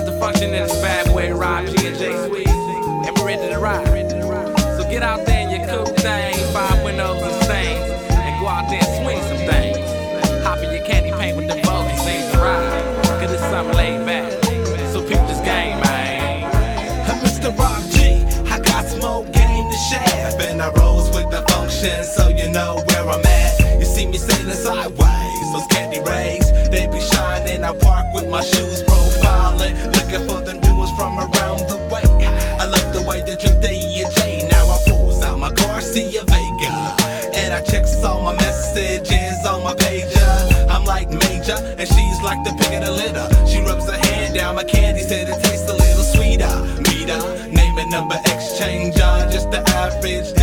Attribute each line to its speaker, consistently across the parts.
Speaker 1: got the function in this bad boy, Rob G and J Sweet, and we're ready to ride. So get out there in your cool thing, five windows and stains, and go out there and swing some things. Hop in your candy paint with the vocals, things to ride. Cause it's something laid back. So peep this game, man.
Speaker 2: Hey, Mr. Rob G, I got some old game to share. And I rose with the function, so you know where I'm at. You see me sailing sideways, those candy rays, they be shining. I park with my shoes I checks all my messages on my pager. I'm like major, and she's like the pick of the litter. She rubs her hand down my candy, said it tastes a little sweeter. Meter, name and number exchanger. Just the average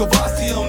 Speaker 2: saucy as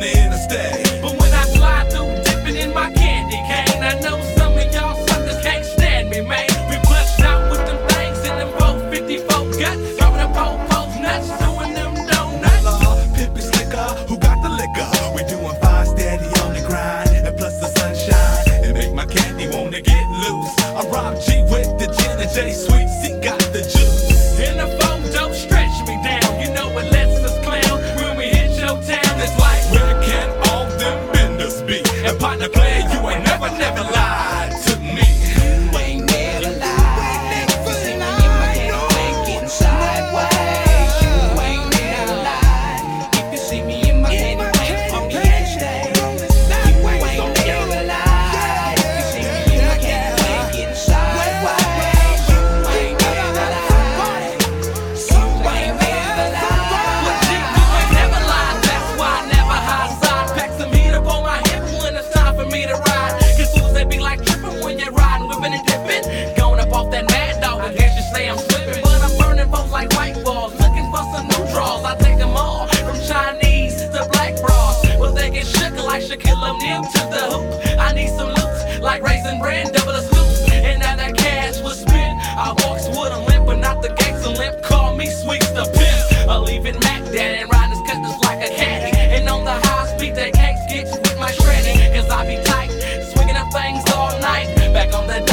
Speaker 2: To
Speaker 3: the
Speaker 1: hoop. I need some loops, like Raisin Bran, double the swoop. And now that cash was spent. I walks with a limp, but not the gates a limp. Call me Sweet the Pimp. leave it Mac Daddy and riding his cutlass like a caddy. And on the high speed, they can't get with my shreddy. Cause I be tight, swinging up things all night. Back on the